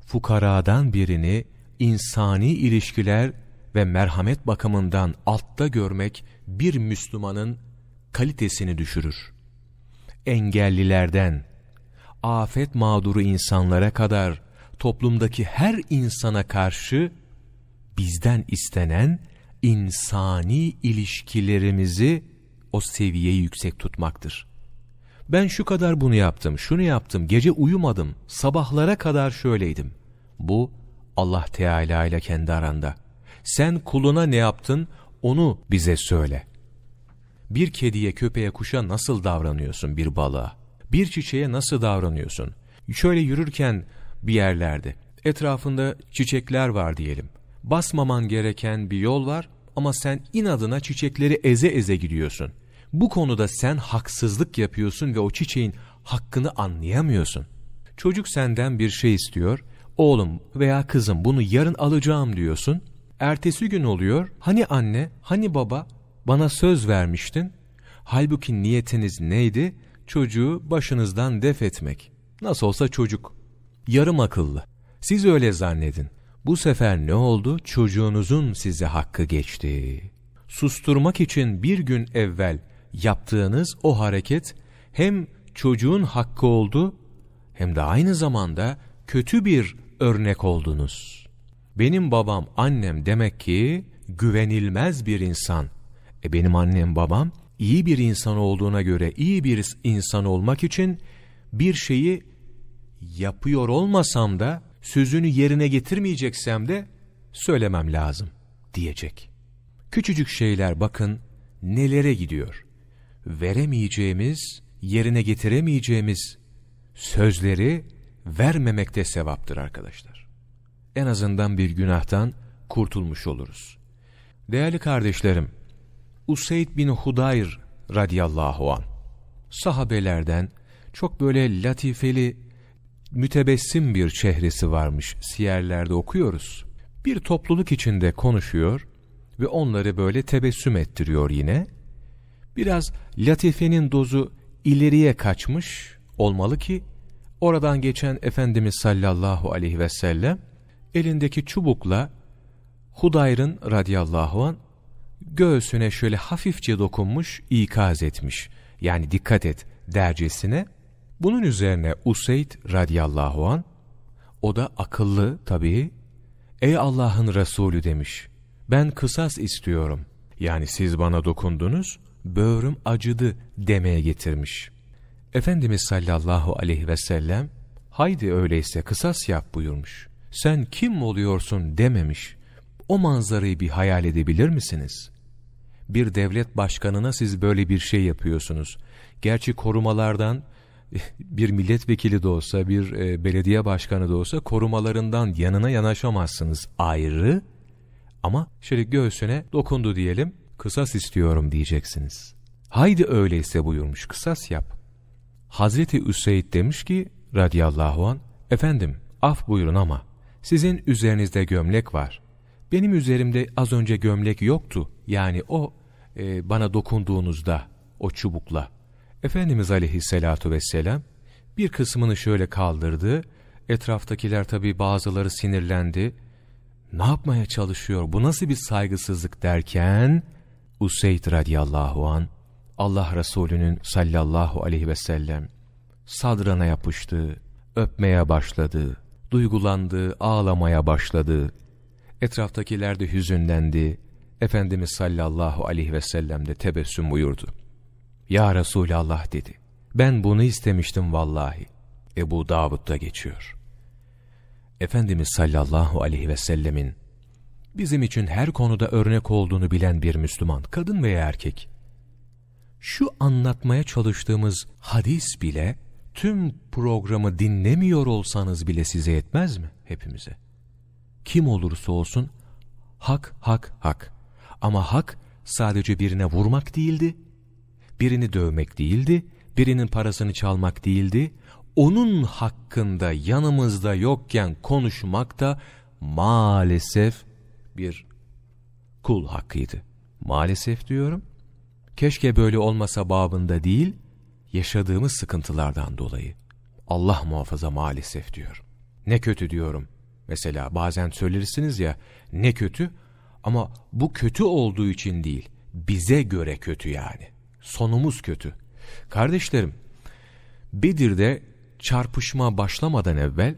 fukaradan birini insani ilişkiler ve merhamet bakımından altta görmek bir Müslümanın kalitesini düşürür. Engellilerden, afet mağduru insanlara kadar toplumdaki her insana karşı bizden istenen insani ilişkilerimizi o seviyeyi yüksek tutmaktır. Ben şu kadar bunu yaptım, şunu yaptım, gece uyumadım, sabahlara kadar şöyleydim. Bu Allah Teala ile kendi aranda. Sen kuluna ne yaptın onu bize söyle. Bir kediye, köpeğe, kuşa nasıl davranıyorsun bir balığa? Bir çiçeğe nasıl davranıyorsun? Şöyle yürürken bir yerlerde etrafında çiçekler var diyelim. Basmaman gereken bir yol var ama sen inadına çiçekleri eze eze gidiyorsun. Bu konuda sen haksızlık yapıyorsun ve o çiçeğin hakkını anlayamıyorsun. Çocuk senden bir şey istiyor. Oğlum veya kızım bunu yarın alacağım diyorsun. Ertesi gün oluyor. Hani anne, hani baba bana söz vermiştin. Halbuki niyetiniz neydi? Çocuğu başınızdan def etmek. Nasıl olsa çocuk. Yarım akıllı. Siz öyle zannedin. Bu sefer ne oldu? Çocuğunuzun size hakkı geçti. Susturmak için bir gün evvel yaptığınız o hareket hem çocuğun hakkı oldu hem de aynı zamanda kötü bir örnek oldunuz. Benim babam, annem demek ki güvenilmez bir insan. E benim annem, babam iyi bir insan olduğuna göre iyi bir insan olmak için bir şeyi yapıyor olmasam da sözünü yerine getirmeyeceksem de söylemem lazım diyecek. Küçücük şeyler bakın nelere gidiyor. Veremeyeceğimiz, yerine getiremeyeceğimiz sözleri vermemekte sevaptır arkadaşlar. En azından bir günahtan kurtulmuş oluruz. Değerli kardeşlerim, Useyd bin Hudayr radıyallahu an sahabelerden çok böyle latifeli mütebessim bir çehresi varmış siyerlerde okuyoruz. Bir topluluk içinde konuşuyor ve onları böyle tebessüm ettiriyor yine. Biraz latifenin dozu ileriye kaçmış olmalı ki oradan geçen Efendimiz sallallahu aleyhi ve sellem elindeki çubukla Hudayr'ın radıyallahu an göğsüne şöyle hafifçe dokunmuş ikaz etmiş. Yani dikkat et dercesine bunun üzerine Useyd radıyallahu an o da akıllı tabii. Ey Allah'ın Resulü demiş. Ben kısas istiyorum. Yani siz bana dokundunuz, böğrüm acıdı demeye getirmiş. Efendimiz sallallahu aleyhi ve sellem, haydi öyleyse kısas yap buyurmuş. Sen kim oluyorsun dememiş. O manzarayı bir hayal edebilir misiniz? Bir devlet başkanına siz böyle bir şey yapıyorsunuz. Gerçi korumalardan bir milletvekili de olsa, bir e, belediye başkanı da olsa korumalarından yanına yanaşamazsınız ayrı. Ama şöyle göğsüne dokundu diyelim, kısas istiyorum diyeceksiniz. Haydi öyleyse buyurmuş, kısas yap. Hazreti Üseyd demiş ki radiyallahu an, efendim af buyurun ama sizin üzerinizde gömlek var. Benim üzerimde az önce gömlek yoktu. Yani o e, bana dokunduğunuzda o çubukla Efendimiz aleyhissalatu vesselam bir kısmını şöyle kaldırdı. Etraftakiler tabi bazıları sinirlendi. Ne yapmaya çalışıyor bu nasıl bir saygısızlık derken Useyd radiyallahu an Allah Resulü'nün sallallahu aleyhi ve sellem sadrına yapıştı, öpmeye başladı, duygulandı, ağlamaya başladı. Etraftakiler de hüzünlendi. Efendimiz sallallahu aleyhi ve sellem de tebessüm buyurdu. Ya Resulallah dedi. Ben bunu istemiştim vallahi. Ebu Davud'da geçiyor. Efendimiz sallallahu aleyhi ve sellemin bizim için her konuda örnek olduğunu bilen bir Müslüman, kadın veya erkek, şu anlatmaya çalıştığımız hadis bile tüm programı dinlemiyor olsanız bile size yetmez mi hepimize? Kim olursa olsun hak hak hak. Ama hak sadece birine vurmak değildi, birini dövmek değildi, birinin parasını çalmak değildi, onun hakkında yanımızda yokken konuşmak da maalesef bir kul hakkıydı. Maalesef diyorum, keşke böyle olmasa babında değil, yaşadığımız sıkıntılardan dolayı. Allah muhafaza maalesef diyorum. Ne kötü diyorum. Mesela bazen söylersiniz ya, ne kötü ama bu kötü olduğu için değil, bize göre kötü yani. Sonumuz kötü. Kardeşlerim, Bedir'de çarpışma başlamadan evvel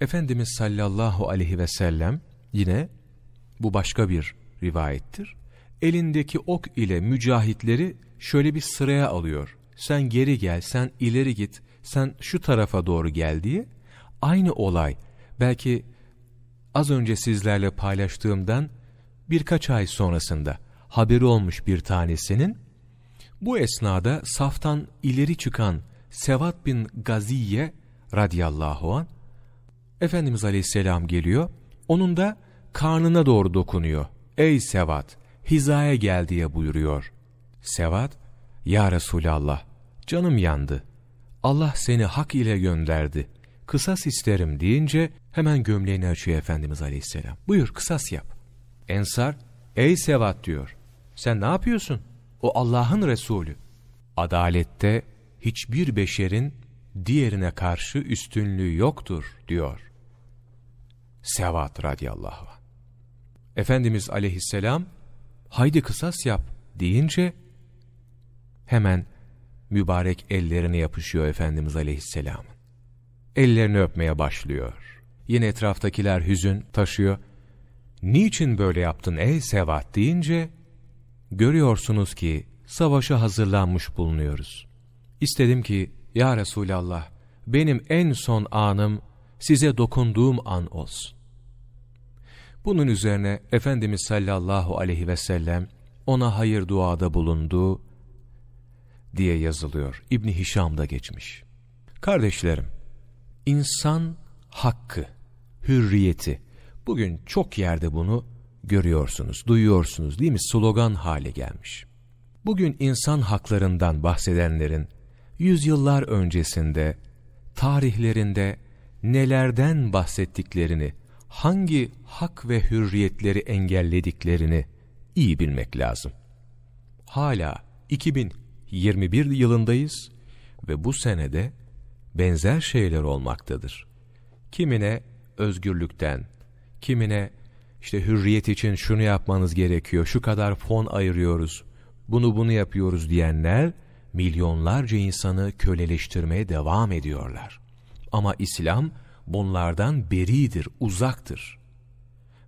Efendimiz sallallahu aleyhi ve sellem yine bu başka bir rivayettir. Elindeki ok ile mücahitleri şöyle bir sıraya alıyor. Sen geri gel, sen ileri git, sen şu tarafa doğru gel diye. Aynı olay belki az önce sizlerle paylaştığımdan birkaç ay sonrasında haberi olmuş bir tanesinin bu esnada saftan ileri çıkan Sevat bin Gaziye radiyallahu an Efendimiz aleyhisselam geliyor. Onun da karnına doğru dokunuyor. Ey Sevat hizaya gel diye buyuruyor. Sevat Ya Resulallah canım yandı. Allah seni hak ile gönderdi. Kısas isterim deyince hemen gömleğini açıyor Efendimiz aleyhisselam. Buyur kısas yap. Ensar ey Sevat diyor. Sen ne yapıyorsun? O Allah'ın Resulü. Adalette hiçbir beşerin diğerine karşı üstünlüğü yoktur diyor. Sevat radıyallahu anh. Efendimiz aleyhisselam haydi kısas yap deyince hemen mübarek ellerine yapışıyor Efendimiz aleyhisselamın. Ellerini öpmeye başlıyor. Yine etraftakiler hüzün taşıyor. Niçin böyle yaptın ey Sevat deyince görüyorsunuz ki savaşa hazırlanmış bulunuyoruz. İstedim ki ya Resulallah benim en son anım size dokunduğum an olsun. Bunun üzerine Efendimiz sallallahu aleyhi ve sellem ona hayır duada bulundu diye yazılıyor. İbni Hişam'da geçmiş. Kardeşlerim, insan hakkı, hürriyeti, bugün çok yerde bunu görüyorsunuz, duyuyorsunuz değil mi? Slogan hale gelmiş. Bugün insan haklarından bahsedenlerin yüzyıllar öncesinde, tarihlerinde nelerden bahsettiklerini, hangi hak ve hürriyetleri engellediklerini iyi bilmek lazım. Hala 2021 yılındayız ve bu senede benzer şeyler olmaktadır. Kimine özgürlükten, kimine işte hürriyet için şunu yapmanız gerekiyor, şu kadar fon ayırıyoruz, bunu bunu yapıyoruz diyenler milyonlarca insanı köleleştirmeye devam ediyorlar. Ama İslam bunlardan beridir, uzaktır.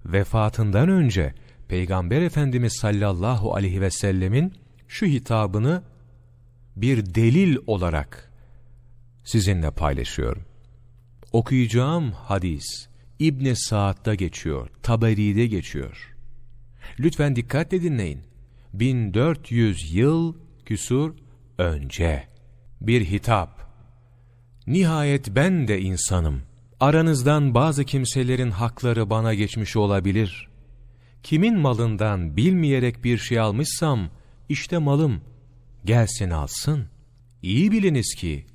Vefatından önce Peygamber Efendimiz sallallahu aleyhi ve sellemin şu hitabını bir delil olarak sizinle paylaşıyorum. Okuyacağım hadis İbn Saad'da geçiyor, Taberi'de geçiyor. Lütfen dikkatle dinleyin. 1400 yıl küsur önce bir hitap. Nihayet ben de insanım. Aranızdan bazı kimselerin hakları bana geçmiş olabilir. Kimin malından bilmeyerek bir şey almışsam, işte malım, gelsin alsın. İyi biliniz ki,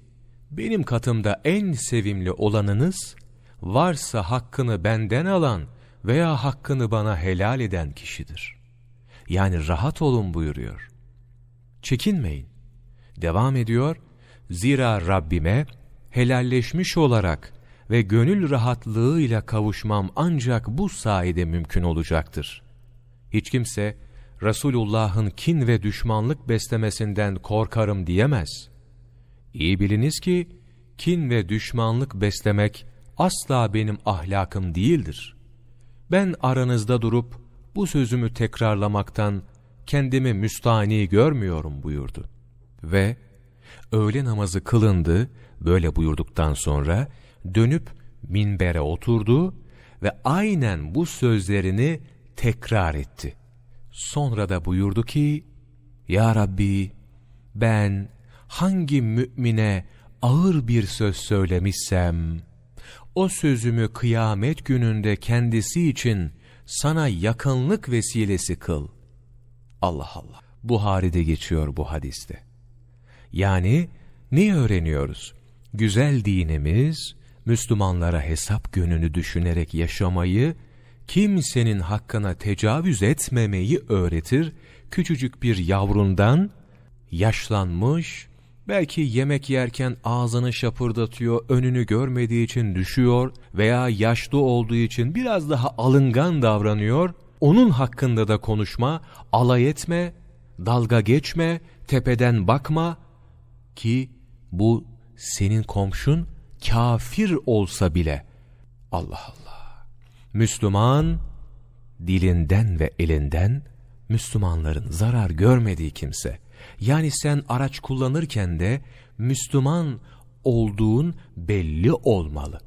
benim katımda en sevimli olanınız, varsa hakkını benden alan veya hakkını bana helal eden kişidir. Yani rahat olun buyuruyor. Çekinmeyin. Devam ediyor, zira Rabbime helalleşmiş olarak ve gönül rahatlığıyla kavuşmam ancak bu sayede mümkün olacaktır. Hiç kimse Resulullah'ın kin ve düşmanlık beslemesinden korkarım diyemez. İyi biliniz ki kin ve düşmanlık beslemek asla benim ahlakım değildir. Ben aranızda durup bu sözümü tekrarlamaktan kendimi müstani görmüyorum buyurdu. Ve öğle namazı kılındı, böyle buyurduktan sonra dönüp minbere oturdu ve aynen bu sözlerini tekrar etti. Sonra da buyurdu ki, Ya Rabbi ben hangi mümine ağır bir söz söylemişsem, o sözümü kıyamet gününde kendisi için sana yakınlık vesilesi kıl. Allah Allah. Buhari'de geçiyor bu hadiste. Yani ne öğreniyoruz? Güzel dinimiz, Müslümanlara hesap gününü düşünerek yaşamayı, kimsenin hakkına tecavüz etmemeyi öğretir, küçücük bir yavrundan, yaşlanmış, belki yemek yerken ağzını şapırdatıyor, önünü görmediği için düşüyor veya yaşlı olduğu için biraz daha alıngan davranıyor, onun hakkında da konuşma, alay etme, dalga geçme, tepeden bakma ki bu senin komşun kafir olsa bile. Allah Allah. Müslüman dilinden ve elinden Müslümanların zarar görmediği kimse. Yani sen araç kullanırken de Müslüman olduğun belli olmalı.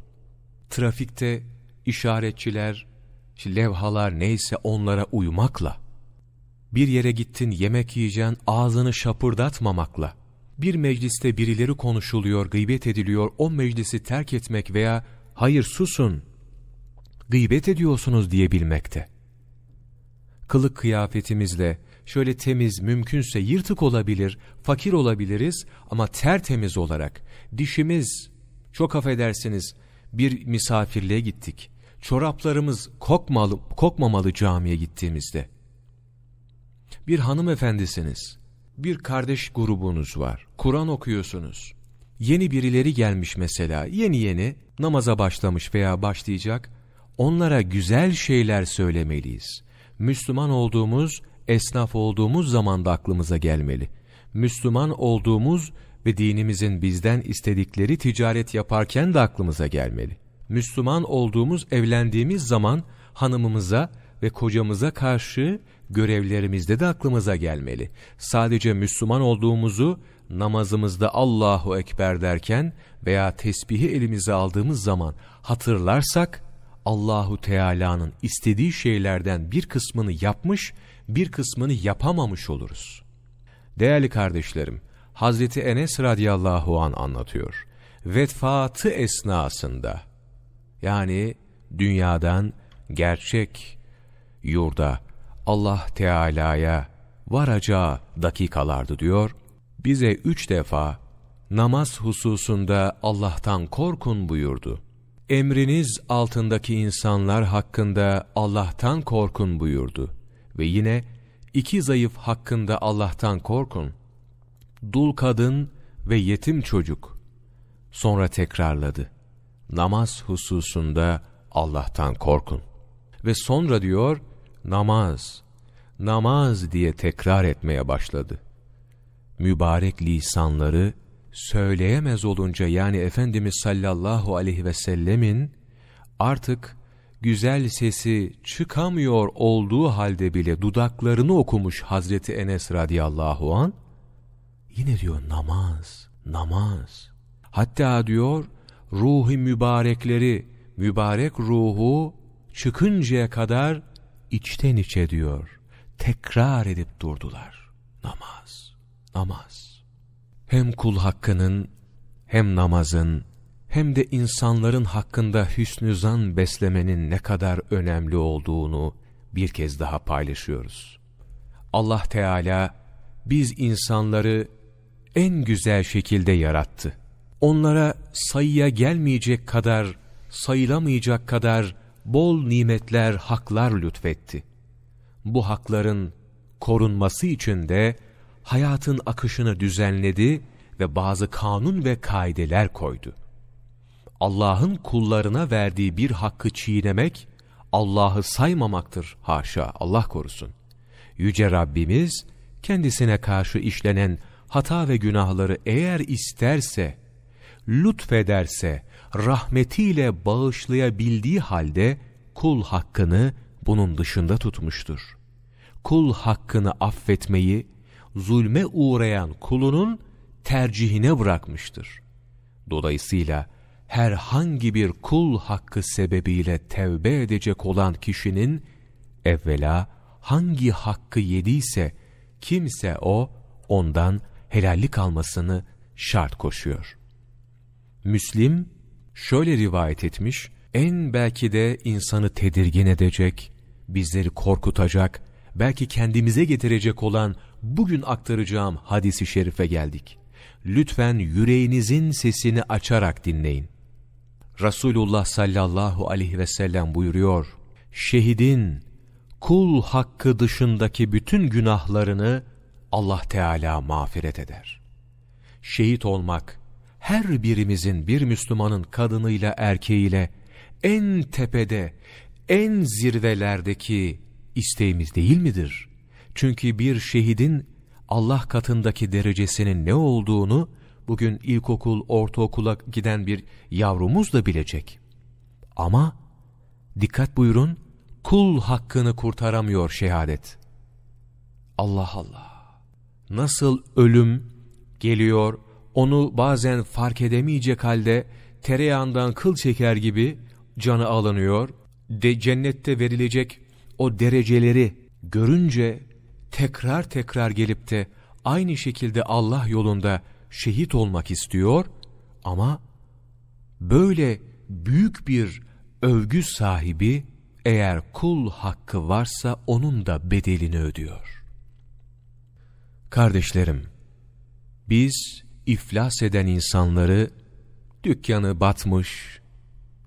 Trafikte işaretçiler, levhalar neyse onlara uymakla, bir yere gittin yemek yiyeceksin ağzını şapırdatmamakla, bir mecliste birileri konuşuluyor, gıybet ediliyor, o meclisi terk etmek veya hayır susun, gıybet ediyorsunuz diyebilmekte. Kılık kıyafetimizle şöyle temiz, mümkünse yırtık olabilir, fakir olabiliriz ama tertemiz olarak, dişimiz, çok affedersiniz, bir misafirliğe gittik. Çoraplarımız kokmalı, kokmamalı camiye gittiğimizde. Bir hanımefendisiniz, bir kardeş grubunuz var, Kur'an okuyorsunuz. Yeni birileri gelmiş mesela, yeni yeni namaza başlamış veya başlayacak, onlara güzel şeyler söylemeliyiz. Müslüman olduğumuz, esnaf olduğumuz zaman da aklımıza gelmeli. Müslüman olduğumuz ve dinimizin bizden istedikleri ticaret yaparken de aklımıza gelmeli. Müslüman olduğumuz, evlendiğimiz zaman hanımımıza ve kocamıza karşı görevlerimizde de aklımıza gelmeli. Sadece Müslüman olduğumuzu namazımızda Allahu Ekber derken veya tesbihi elimize aldığımız zaman hatırlarsak Allahu Teala'nın istediği şeylerden bir kısmını yapmış, bir kısmını yapamamış oluruz. Değerli kardeşlerim, Hazreti Enes radıyallahu an anlatıyor. Vefatı esnasında, yani dünyadan gerçek yurda Allah Teala'ya varacağı dakikalardı diyor. Bize üç defa namaz hususunda Allah'tan korkun buyurdu. Emriniz altındaki insanlar hakkında Allah'tan korkun buyurdu. Ve yine iki zayıf hakkında Allah'tan korkun. Dul kadın ve yetim çocuk. Sonra tekrarladı. Namaz hususunda Allah'tan korkun. Ve sonra diyor, namaz, namaz diye tekrar etmeye başladı. Mübarek lisanları söyleyemez olunca yani Efendimiz sallallahu aleyhi ve sellemin artık güzel sesi çıkamıyor olduğu halde bile dudaklarını okumuş Hazreti Enes radıyallahu an yine diyor namaz, namaz. Hatta diyor ruhi mübarekleri, mübarek ruhu çıkıncaya kadar içten içe diyor. Tekrar edip durdular. Namaz, namaz. Hem kul hakkının, hem namazın, hem de insanların hakkında hüsnü zan beslemenin ne kadar önemli olduğunu bir kez daha paylaşıyoruz. Allah Teala biz insanları en güzel şekilde yarattı. Onlara sayıya gelmeyecek kadar, sayılamayacak kadar bol nimetler, haklar lütfetti. Bu hakların korunması için de hayatın akışını düzenledi ve bazı kanun ve kaideler koydu. Allah'ın kullarına verdiği bir hakkı çiğnemek, Allah'ı saymamaktır haşa, Allah korusun. Yüce Rabbimiz, kendisine karşı işlenen hata ve günahları eğer isterse, lütfederse, rahmetiyle bağışlayabildiği halde kul hakkını bunun dışında tutmuştur. Kul hakkını affetmeyi zulme uğrayan kulunun tercihine bırakmıştır. Dolayısıyla herhangi bir kul hakkı sebebiyle tevbe edecek olan kişinin evvela hangi hakkı yediyse kimse o ondan helallik almasını şart koşuyor. Müslim şöyle rivayet etmiş, en belki de insanı tedirgin edecek, bizleri korkutacak, belki kendimize getirecek olan bugün aktaracağım hadisi şerife geldik. Lütfen yüreğinizin sesini açarak dinleyin. Resulullah sallallahu aleyhi ve sellem buyuruyor, şehidin kul hakkı dışındaki bütün günahlarını Allah Teala mağfiret eder. Şehit olmak, her birimizin bir Müslümanın kadınıyla erkeğiyle en tepede, en zirvelerdeki isteğimiz değil midir? Çünkü bir şehidin Allah katındaki derecesinin ne olduğunu bugün ilkokul, ortaokula giden bir yavrumuz da bilecek. Ama dikkat buyurun, kul hakkını kurtaramıyor şehadet. Allah Allah! Nasıl ölüm geliyor, onu bazen fark edemeyecek halde tereyağından kıl çeker gibi canı alınıyor, de cennette verilecek o dereceleri görünce tekrar tekrar gelip de aynı şekilde Allah yolunda şehit olmak istiyor ama böyle büyük bir övgü sahibi eğer kul hakkı varsa onun da bedelini ödüyor. Kardeşlerim, biz iflas eden insanları dükkanı batmış,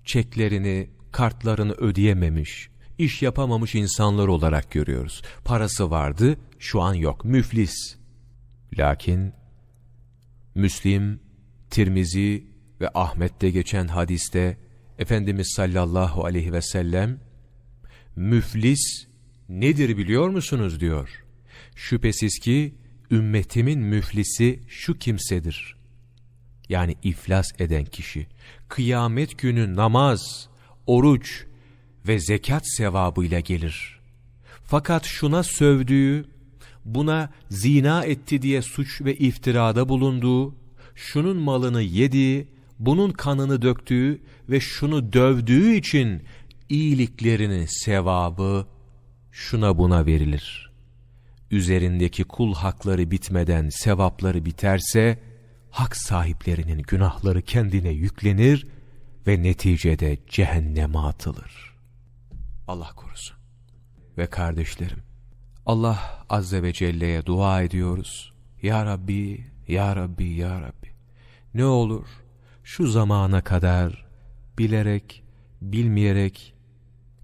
çeklerini, kartlarını ödeyememiş, iş yapamamış insanlar olarak görüyoruz. Parası vardı, şu an yok, müflis. Lakin Müslim, Tirmizi ve Ahmet'te geçen hadiste Efendimiz sallallahu aleyhi ve sellem müflis nedir biliyor musunuz diyor. Şüphesiz ki ümmetimin müflisi şu kimsedir. Yani iflas eden kişi. Kıyamet günü namaz, oruç ve zekat sevabıyla gelir. Fakat şuna sövdüğü, buna zina etti diye suç ve iftirada bulunduğu, şunun malını yediği, bunun kanını döktüğü ve şunu dövdüğü için iyiliklerinin sevabı şuna buna verilir. Üzerindeki kul hakları bitmeden sevapları biterse, hak sahiplerinin günahları kendine yüklenir ve neticede cehenneme atılır. Allah korusun. Ve kardeşlerim, Allah Azze ve Celle'ye dua ediyoruz. Ya Rabbi, Ya Rabbi, Ya Rabbi. Ne olur şu zamana kadar bilerek, bilmeyerek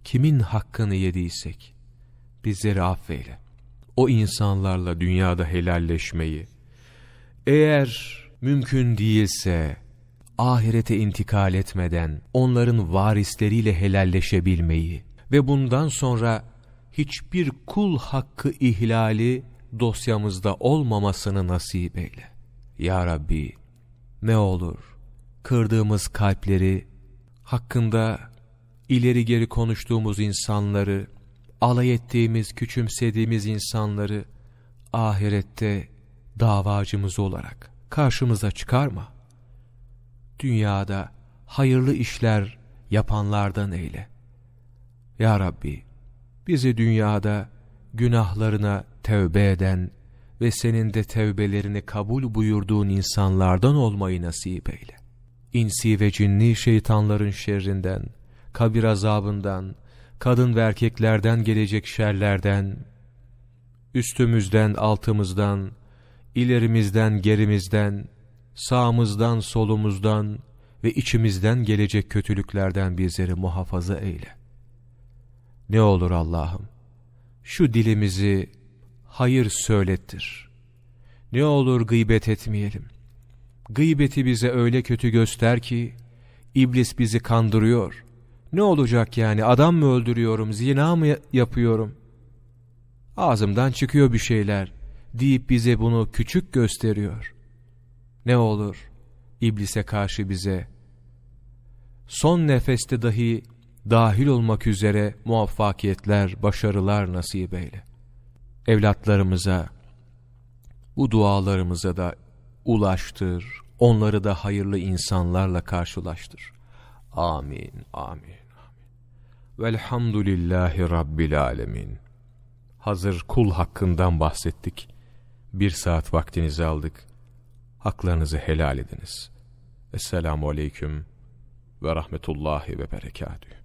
kimin hakkını yediysek bizleri affeyle. O insanlarla dünyada helalleşmeyi, eğer mümkün değilse ahirete intikal etmeden onların varisleriyle helalleşebilmeyi ve bundan sonra hiçbir kul hakkı ihlali dosyamızda olmamasını nasip eyle. Ya Rabbi ne olur kırdığımız kalpleri hakkında ileri geri konuştuğumuz insanları alay ettiğimiz küçümsediğimiz insanları ahirette davacımız olarak karşımıza çıkarma. Dünyada hayırlı işler yapanlardan eyle. Ya Rabbi, bizi dünyada günahlarına tevbe eden ve senin de tevbelerini kabul buyurduğun insanlardan olmayı nasip eyle. İnsi ve cinni şeytanların şerrinden, kabir azabından, kadın ve erkeklerden gelecek şerlerden, üstümüzden, altımızdan, ilerimizden, gerimizden, sağımızdan, solumuzdan ve içimizden gelecek kötülüklerden bizleri muhafaza eyle. Ne olur Allah'ım, şu dilimizi hayır söylettir. Ne olur gıybet etmeyelim. Gıybeti bize öyle kötü göster ki, iblis bizi kandırıyor. Ne olacak yani, adam mı öldürüyorum, zina mı yapıyorum? Ağzımdan çıkıyor bir şeyler deyip bize bunu küçük gösteriyor. Ne olur iblise karşı bize son nefeste dahi dahil olmak üzere muvaffakiyetler, başarılar nasip eyle. Evlatlarımıza, bu dualarımıza da ulaştır, onları da hayırlı insanlarla karşılaştır. Amin, amin, amin. Velhamdülillahi Rabbil alemin. Hazır kul hakkından bahsettik. Bir saat vaktinizi aldık. Haklarınızı helal ediniz. Esselamu Aleyküm ve Rahmetullahi ve Berekatühü.